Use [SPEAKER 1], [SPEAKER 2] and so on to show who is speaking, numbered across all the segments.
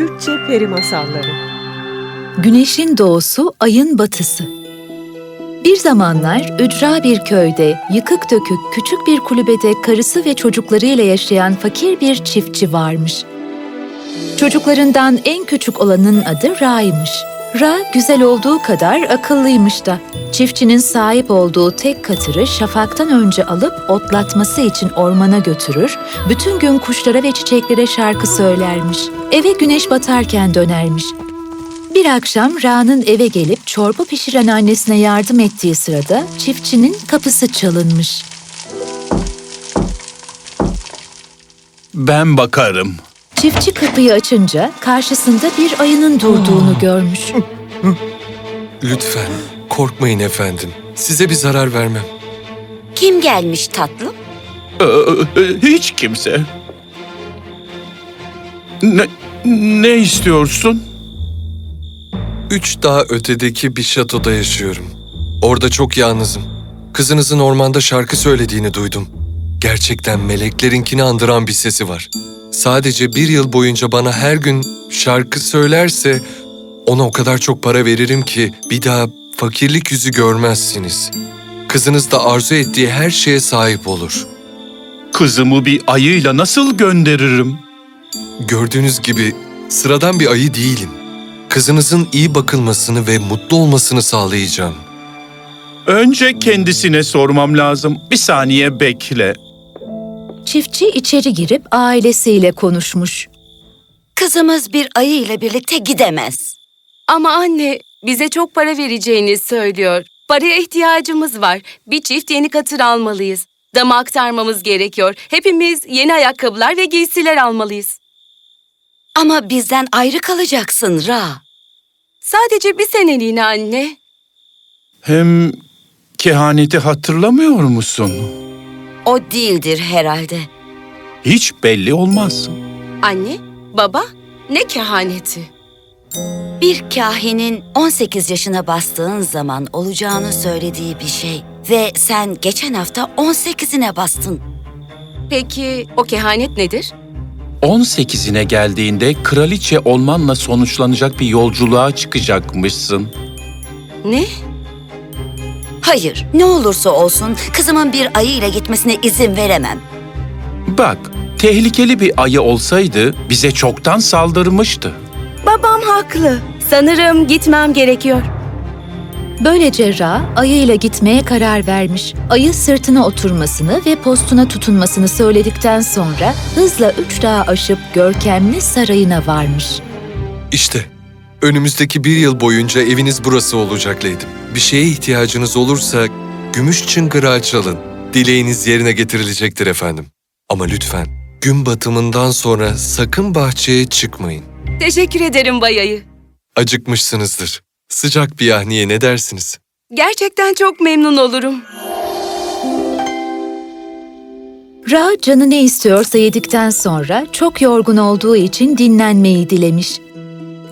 [SPEAKER 1] Türkçe Peri Masalları
[SPEAKER 2] Güneşin doğusu, ayın batısı. Bir zamanlar ücra bir köyde, yıkık dökük küçük bir kulübede karısı ve çocuklarıyla yaşayan fakir bir çiftçi varmış. Çocuklarından en küçük olanın adı Ra'ymış. Ra güzel olduğu kadar akıllıymış da. Çiftçinin sahip olduğu tek katırı şafaktan önce alıp otlatması için ormana götürür, bütün gün kuşlara ve çiçeklere şarkı söylermiş. Eve güneş batarken dönermiş. Bir akşam Ra'nın eve gelip çorba pişiren annesine yardım ettiği sırada çiftçinin kapısı çalınmış.
[SPEAKER 3] Ben bakarım.
[SPEAKER 2] Çiftçi kapıyı açınca karşısında bir ayının durduğunu görmüş.
[SPEAKER 4] Lütfen korkmayın efendim. Size bir zarar vermem.
[SPEAKER 5] Kim gelmiş tatlım?
[SPEAKER 3] Ee, hiç kimse. Ne, ne istiyorsun?
[SPEAKER 4] Üç dağ ötedeki bir şatoda yaşıyorum. Orada çok yalnızım. Kızınızın ormanda şarkı söylediğini duydum. Gerçekten meleklerinkini andıran bir sesi var. Sadece bir yıl boyunca bana her gün şarkı söylerse ona o kadar çok para veririm ki bir daha fakirlik yüzü görmezsiniz. Kızınız da arzu ettiği her şeye sahip olur.
[SPEAKER 3] Kızımı bir ayıyla nasıl gönderirim?
[SPEAKER 4] Gördüğünüz gibi sıradan bir ayı değilim. Kızınızın iyi bakılmasını ve mutlu olmasını sağlayacağım.
[SPEAKER 3] Önce kendisine sormam lazım. Bir saniye bekle.
[SPEAKER 2] Çiftçi içeri girip ailesiyle konuşmuş.
[SPEAKER 5] Kızımız bir ayı ile birlikte gidemez.
[SPEAKER 6] Ama anne, bize çok para vereceğini söylüyor. Paraya ihtiyacımız var. Bir çift yeni katır almalıyız. Dama aktarmamız gerekiyor. Hepimiz yeni ayakkabılar ve giysiler almalıyız.
[SPEAKER 5] Ama bizden ayrı kalacaksın Ra.
[SPEAKER 6] Sadece bir seneliğine anne.
[SPEAKER 3] Hem kehaneti hatırlamıyor musun?
[SPEAKER 5] O değildir herhalde.
[SPEAKER 3] Hiç belli olmaz.
[SPEAKER 6] Anne, baba, ne kehaneti?
[SPEAKER 5] Bir kahinin 18 yaşına bastığın zaman olacağını söylediği bir şey. Ve sen geçen hafta 18'ine bastın.
[SPEAKER 6] Peki o kehanet nedir?
[SPEAKER 3] 18'ine geldiğinde kraliçe olmanla sonuçlanacak bir yolculuğa çıkacakmışsın.
[SPEAKER 6] Ne?
[SPEAKER 5] Hayır, ne olursa olsun kızımın bir ayı ile gitmesine izin veremem.
[SPEAKER 3] Bak, tehlikeli bir ayı olsaydı bize çoktan saldırmıştı.
[SPEAKER 6] Babam haklı. Sanırım gitmem gerekiyor.
[SPEAKER 2] Böylece Ra ayıyla gitmeye karar vermiş. Ayı sırtına oturmasını ve postuna tutunmasını söyledikten sonra hızla üç dağı aşıp görkemli sarayına varmış.
[SPEAKER 4] İşte önümüzdeki bir yıl boyunca eviniz burası olacak Leydim. Bir şeye ihtiyacınız olursa gümüş çıngırağı çalın. Dileğiniz yerine getirilecektir efendim. Ama lütfen gün batımından sonra sakın bahçeye çıkmayın.
[SPEAKER 6] Teşekkür ederim bayayı.
[SPEAKER 4] Acıkmışsınızdır. Sıcak bir yahniye ne dersiniz?
[SPEAKER 6] Gerçekten çok memnun olurum.
[SPEAKER 2] Ra canı ne istiyorsa yedikten sonra çok yorgun olduğu için dinlenmeyi dilemiş.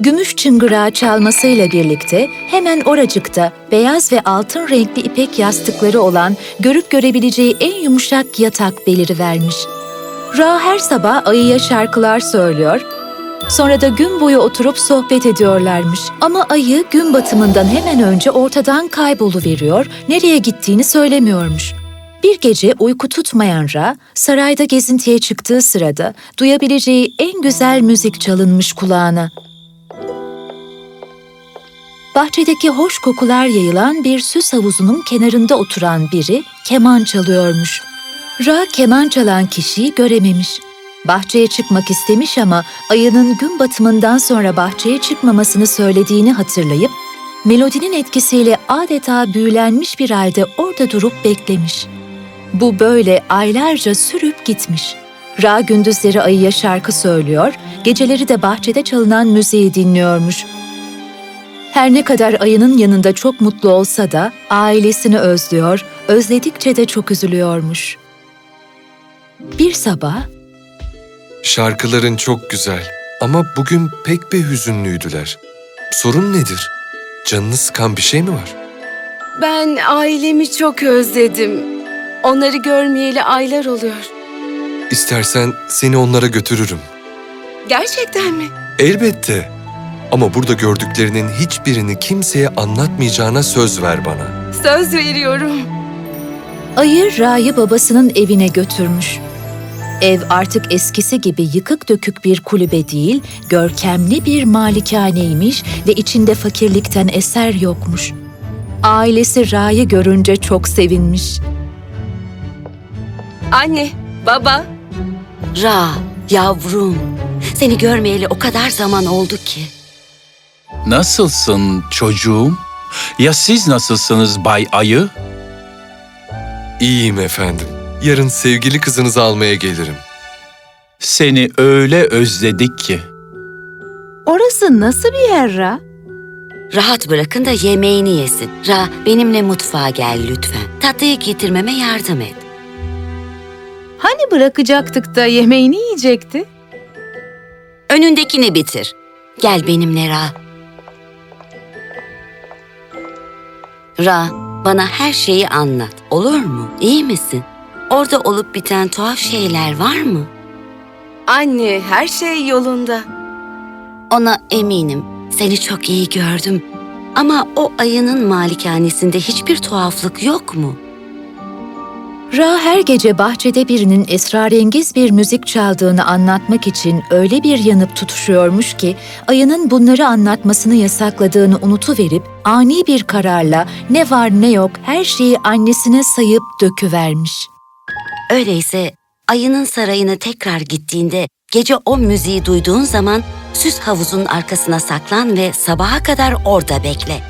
[SPEAKER 2] Gümüş çıngırağı çalmasıyla birlikte hemen oracıkta beyaz ve altın renkli ipek yastıkları olan görüp görebileceği en yumuşak yatak belirivermiş. Ra her sabah ayıya şarkılar söylüyor, sonra da gün boyu oturup sohbet ediyorlarmış. Ama ayı gün batımından hemen önce ortadan kayboluveriyor, nereye gittiğini söylemiyormuş. Bir gece uyku tutmayan Ra, sarayda gezintiye çıktığı sırada duyabileceği en güzel müzik çalınmış kulağına. Bahçedeki hoş kokular yayılan bir süs havuzunun kenarında oturan biri keman çalıyormuş. Ra keman çalan kişiyi görememiş. Bahçeye çıkmak istemiş ama ayının gün batımından sonra bahçeye çıkmamasını söylediğini hatırlayıp melodinin etkisiyle adeta büyülenmiş bir halde orada durup beklemiş. Bu böyle aylarca sürüp gitmiş. Ra gündüzleri ayıya şarkı söylüyor, geceleri de bahçede çalınan müziği dinliyormuş. Her ne kadar ayının yanında çok mutlu olsa da ailesini özlüyor, özledikçe de çok üzülüyormuş. Bir sabah
[SPEAKER 4] Şarkıların çok güzel ama bugün pek bir hüzünlüydüler. Sorun nedir? Canını sıkan bir şey mi var?
[SPEAKER 6] Ben ailemi çok özledim. Onları görmeyeli aylar oluyor.
[SPEAKER 4] İstersen seni onlara götürürüm.
[SPEAKER 6] Gerçekten mi?
[SPEAKER 4] Elbette. Ama burada gördüklerinin hiçbirini kimseye anlatmayacağına söz ver bana.
[SPEAKER 6] Söz veriyorum.
[SPEAKER 2] Ayı Ra'yı babasının evine götürmüş. Ev artık eskisi gibi yıkık dökük bir kulübe değil, görkemli bir malikaneymiş ve içinde fakirlikten eser yokmuş. Ailesi Ra'yı görünce çok sevinmiş.
[SPEAKER 6] Anne, baba,
[SPEAKER 5] Ra, yavrum. Seni görmeyeli o kadar zaman oldu ki.
[SPEAKER 3] Nasılsın çocuğum? Ya siz nasılsınız Bay Ayı?
[SPEAKER 4] İyiyim efendim. Yarın sevgili kızınızı almaya gelirim.
[SPEAKER 3] Seni öyle özledik ki.
[SPEAKER 1] Orası nasıl bir yer Ra?
[SPEAKER 5] Rahat bırakın da yemeğini yesin. Ra, benimle mutfağa gel lütfen. Tatlıyı getirmeme yardım et.
[SPEAKER 1] Hani bırakacaktık da yemeğini yiyecekti?
[SPEAKER 5] Önündekini bitir. Gel benimle Ra. Ra, bana her şeyi anlat. Olur mu? İyi misin? Orada olup biten tuhaf şeyler var mı?
[SPEAKER 6] anne her şey yolunda.
[SPEAKER 5] Ona eminim. Seni çok iyi gördüm. Ama o ayının malikanesinde hiçbir tuhaflık yok mu?
[SPEAKER 2] Ra her gece bahçede birinin esrarengiz bir müzik çaldığını anlatmak için öyle bir yanıp tutuşuyormuş ki ayının bunları anlatmasını yasakladığını unutuverip ani bir kararla ne var ne yok her şeyi annesine sayıp döküvermiş.
[SPEAKER 5] Öyleyse ayının sarayına tekrar gittiğinde gece o müziği duyduğun zaman süs havuzunun arkasına saklan ve sabaha kadar orada bekle.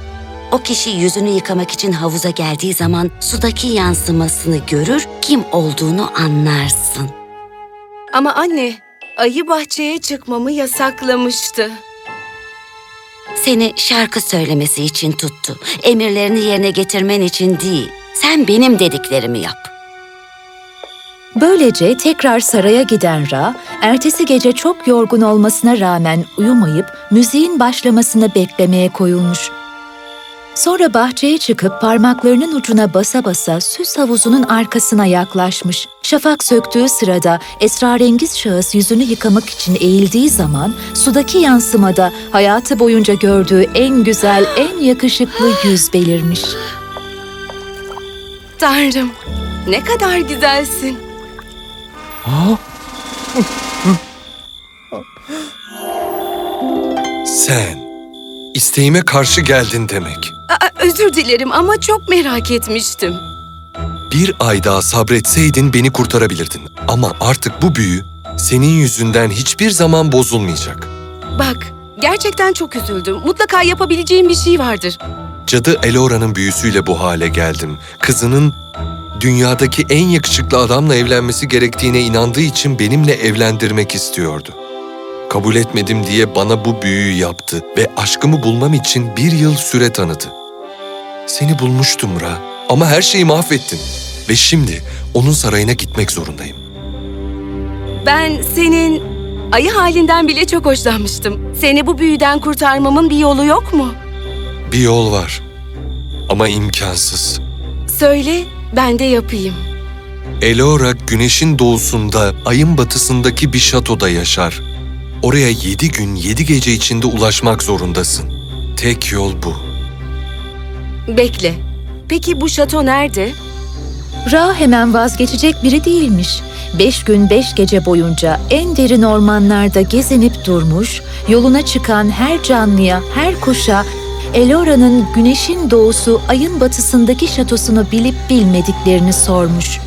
[SPEAKER 5] O kişi yüzünü yıkamak için havuza geldiği zaman sudaki yansımasını görür, kim olduğunu anlarsın.
[SPEAKER 6] Ama anne, ayı bahçeye çıkmamı yasaklamıştı.
[SPEAKER 5] Seni şarkı söylemesi için tuttu. Emirlerini yerine getirmen için değil. Sen benim dediklerimi yap.
[SPEAKER 2] Böylece tekrar saraya giden Ra, ertesi gece çok yorgun olmasına rağmen uyumayıp müziğin başlamasını beklemeye koyulmuş. Sonra bahçeye çıkıp parmaklarının ucuna basa basa süs havuzunun arkasına yaklaşmış. Şafak söktüğü sırada esrarengiz şahıs yüzünü yıkamak için eğildiği zaman sudaki yansımada hayatı boyunca gördüğü en güzel, en yakışıklı yüz belirmiş.
[SPEAKER 6] Tanrım, ne kadar güzelsin.
[SPEAKER 4] Sen, isteğime karşı geldin demek.
[SPEAKER 6] Aa, özür dilerim ama çok merak etmiştim.
[SPEAKER 4] Bir ay daha sabretseydin beni kurtarabilirdin. Ama artık bu büyü senin yüzünden hiçbir zaman bozulmayacak.
[SPEAKER 6] Bak, gerçekten çok üzüldüm. Mutlaka yapabileceğim bir şey vardır.
[SPEAKER 4] Cadı Elora'nın büyüsüyle bu hale geldim. Kızının dünyadaki en yakışıklı adamla evlenmesi gerektiğine inandığı için benimle evlendirmek istiyordu. Kabul etmedim diye bana bu büyüyü yaptı ve aşkımı bulmam için bir yıl süre tanıdı. Seni bulmuştum Ra ama her şeyi mahvettin ve şimdi onun sarayına gitmek zorundayım.
[SPEAKER 6] Ben senin ayı halinden bile çok hoşlanmıştım. Seni bu büyüden kurtarmamın bir yolu yok mu?
[SPEAKER 4] Bir yol var ama imkansız.
[SPEAKER 6] Söyle, ben de yapayım.
[SPEAKER 4] Elora güneşin doğusunda, ayın batısındaki bir şatoda yaşar. Oraya yedi gün, yedi gece içinde ulaşmak zorundasın. Tek yol bu.
[SPEAKER 6] Bekle. Peki bu şato nerede?
[SPEAKER 2] Ra hemen vazgeçecek biri değilmiş. Beş gün beş gece boyunca en derin ormanlarda gezinip durmuş, yoluna çıkan her canlıya, her kuşa Elora'nın güneşin doğusu, ayın batısındaki şatosunu bilip bilmediklerini sormuş.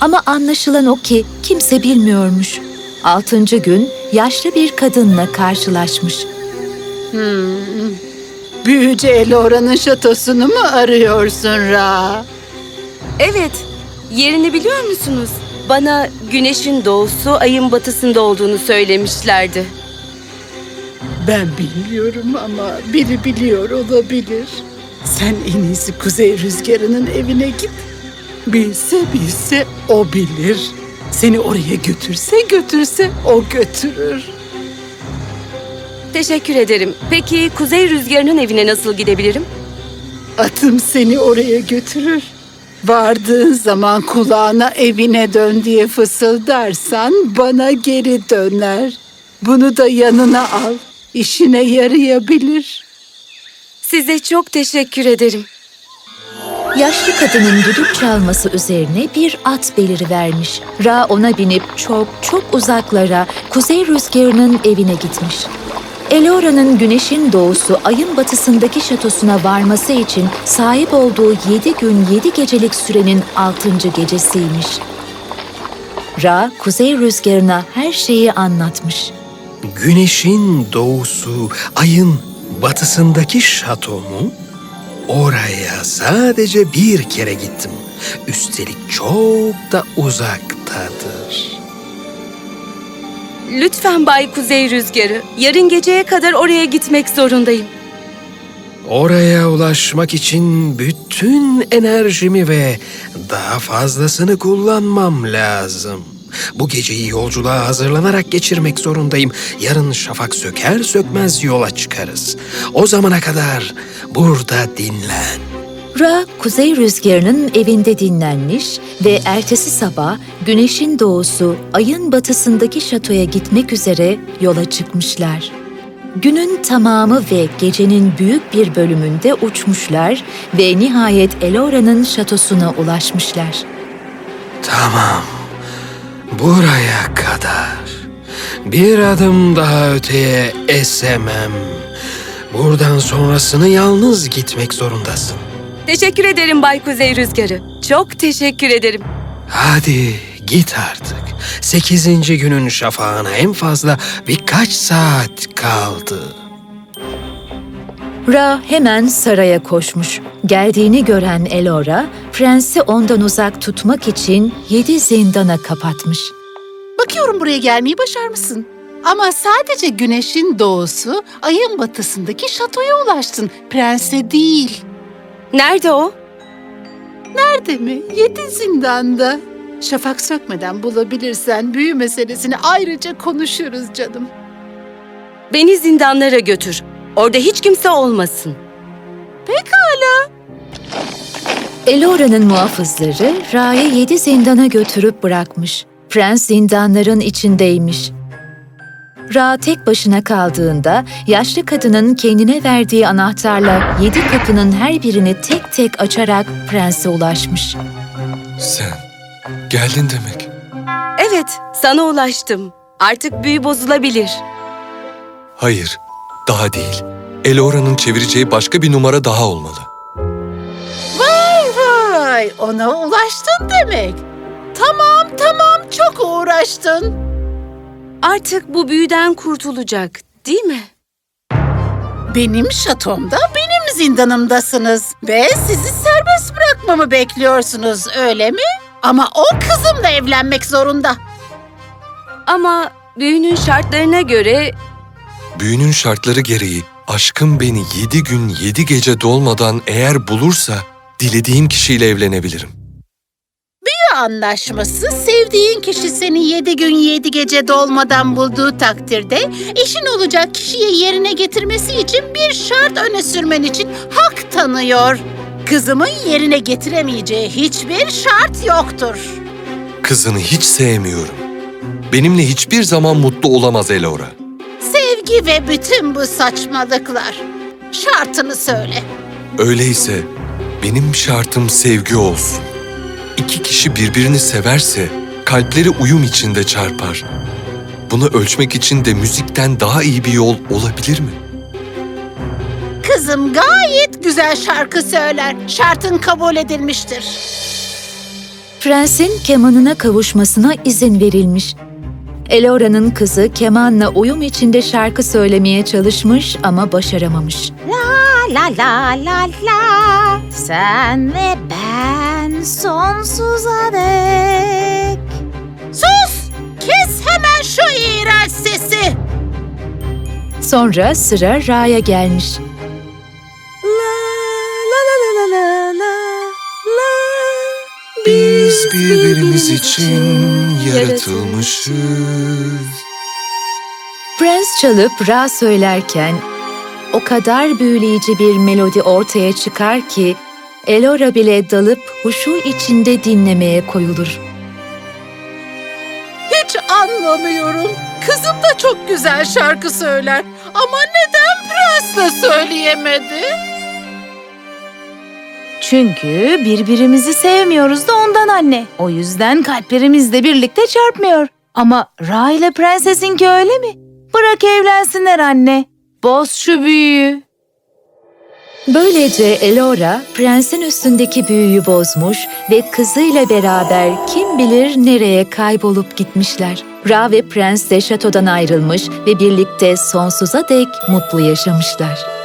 [SPEAKER 2] Ama anlaşılan o ki kimse bilmiyormuş. Altıncı gün yaşlı bir kadınla karşılaşmış.
[SPEAKER 7] Büyücü Elora'nın şatosunu mu arıyorsun Ra?
[SPEAKER 6] Evet, yerini biliyor musunuz? Bana güneşin doğusu, ayın batısında olduğunu söylemişlerdi.
[SPEAKER 7] Ben bilmiyorum ama biri biliyor olabilir. Sen en iyisi Kuzey Rüzgarı'nın evine git. Bilse bilse o bilir. Seni oraya götürse götürse o götürür.
[SPEAKER 6] Teşekkür ederim. Peki Kuzey Rüzgarı'nın evine nasıl gidebilirim?
[SPEAKER 7] Atım seni oraya götürür. Vardığın zaman kulağına evine dön diye fısıldarsan bana geri döner. Bunu da yanına al. İşine yarayabilir.
[SPEAKER 6] Size çok teşekkür ederim.
[SPEAKER 2] Yaşlı kadının düdük çalması üzerine bir at belirivermiş. Ra ona binip çok çok uzaklara kuzey rüzgarının evine gitmiş. Elora'nın güneşin doğusu ayın batısındaki şatosuna varması için sahip olduğu yedi gün yedi gecelik sürenin altıncı gecesiymiş. Ra kuzey rüzgarına her şeyi anlatmış.
[SPEAKER 8] Güneşin doğusu, ayın batısındaki şatomu oraya sadece bir kere gittim. Üstelik çok da uzaktadır.
[SPEAKER 6] Lütfen Bay Kuzey Rüzgarı, yarın geceye kadar oraya gitmek zorundayım.
[SPEAKER 8] Oraya ulaşmak için bütün enerjimi ve daha fazlasını kullanmam lazım. Bu geceyi yolculuğa hazırlanarak geçirmek zorundayım. Yarın şafak söker sökmez yola çıkarız. O zamana kadar burada dinlen.
[SPEAKER 2] Ra, kuzey rüzgarının evinde dinlenmiş ve ertesi sabah güneşin doğusu, ayın batısındaki şatoya gitmek üzere yola çıkmışlar. Günün tamamı ve gecenin büyük bir bölümünde uçmuşlar ve nihayet Elora'nın şatosuna ulaşmışlar.
[SPEAKER 8] Tamam. Buraya kadar. Bir adım daha öteye esemem. Buradan sonrasını yalnız gitmek zorundasın.
[SPEAKER 6] Teşekkür ederim Bay Kuzey Rüzgarı. Çok teşekkür ederim.
[SPEAKER 8] Hadi git artık. Sekizinci günün şafağına en fazla birkaç saat kaldı.
[SPEAKER 2] Ra hemen saraya koşmuş. Geldiğini gören Elora, prensi ondan uzak tutmak için yedi zindana kapatmış.
[SPEAKER 7] Bakıyorum buraya gelmeyi başarmışsın. Ama sadece güneşin doğusu, ayın batısındaki şatoya ulaştın. Prense değil.
[SPEAKER 6] Nerede o?
[SPEAKER 7] Nerede mi? Yedi zindanda. Şafak sökmeden bulabilirsen büyü meselesini ayrıca konuşuruz canım.
[SPEAKER 6] Beni zindanlara götür. Orada hiç kimse olmasın.
[SPEAKER 2] Elora'nın muhafızları Ra'yı yedi zindana götürüp bırakmış. Prens zindanların içindeymiş. Ra tek başına kaldığında yaşlı kadının kendine verdiği anahtarla yedi kapının her birini tek tek açarak prense ulaşmış.
[SPEAKER 4] Sen geldin demek.
[SPEAKER 6] Evet, sana ulaştım. Artık büyü bozulabilir.
[SPEAKER 4] Hayır, daha değil. Elora'nın çevireceği başka bir numara daha olmalı.
[SPEAKER 7] Vay, ona ulaştın demek. Tamam, tamam, çok uğraştın.
[SPEAKER 6] Artık bu büyüden kurtulacak, değil mi?
[SPEAKER 7] Benim şatomda, benim zindanımdasınız. Ve sizi serbest bırakmamı bekliyorsunuz, öyle mi? Ama o kızımla evlenmek zorunda.
[SPEAKER 6] Ama büyünün şartlarına göre
[SPEAKER 4] Büyünün şartları gereği aşkım beni yedi gün yedi gece dolmadan eğer bulursa dilediğim kişiyle evlenebilirim.
[SPEAKER 7] Bir anlaşması sevdiğin kişi seni yedi gün yedi gece dolmadan bulduğu takdirde eşin olacak kişiye yerine getirmesi için bir şart öne sürmen için hak tanıyor. Kızımın yerine getiremeyeceği hiçbir şart yoktur.
[SPEAKER 4] Kızını hiç sevmiyorum. Benimle hiçbir zaman mutlu olamaz Elora.
[SPEAKER 7] Sevgi ve bütün bu saçmalıklar. Şartını söyle.
[SPEAKER 4] Öyleyse benim şartım sevgi olsun. İki kişi birbirini severse kalpleri uyum içinde çarpar. Bunu ölçmek için de müzikten daha iyi bir yol olabilir mi?
[SPEAKER 7] Kızım gayet güzel şarkı söyler. Şartın kabul edilmiştir.
[SPEAKER 2] Prensin kemanına kavuşmasına izin verilmiş. Elora'nın kızı kemanla uyum içinde şarkı söylemeye çalışmış ama başaramamış.
[SPEAKER 9] La la la la Sen ve ben sonsuza dek
[SPEAKER 7] Sus! Kes hemen şu iğrenç sesi.
[SPEAKER 2] Sonra sıra Ra'ya gelmiş.
[SPEAKER 4] Biz birbirimiz için yaratılmışız.
[SPEAKER 2] Prens çalıp Ra söylerken o kadar büyüleyici bir melodi ortaya çıkar ki Elora bile dalıp huşu içinde dinlemeye koyulur.
[SPEAKER 7] Hiç anlamıyorum. kızım da çok güzel şarkı söyler. Ama neden prensle söyleyemedi?
[SPEAKER 1] Çünkü birbirimizi sevmiyoruz da ondan anne. O yüzden kalplerimiz de birlikte çarpmıyor. Ama Ra ile prensesinki öyle mi? Bırak evlensinler anne. Boz şu büyüyü.
[SPEAKER 2] Böylece Elora prensin üstündeki büyüyü bozmuş ve kızıyla beraber kim bilir nereye kaybolup gitmişler. Ra ve prens de şatodan ayrılmış ve birlikte sonsuza dek mutlu yaşamışlar.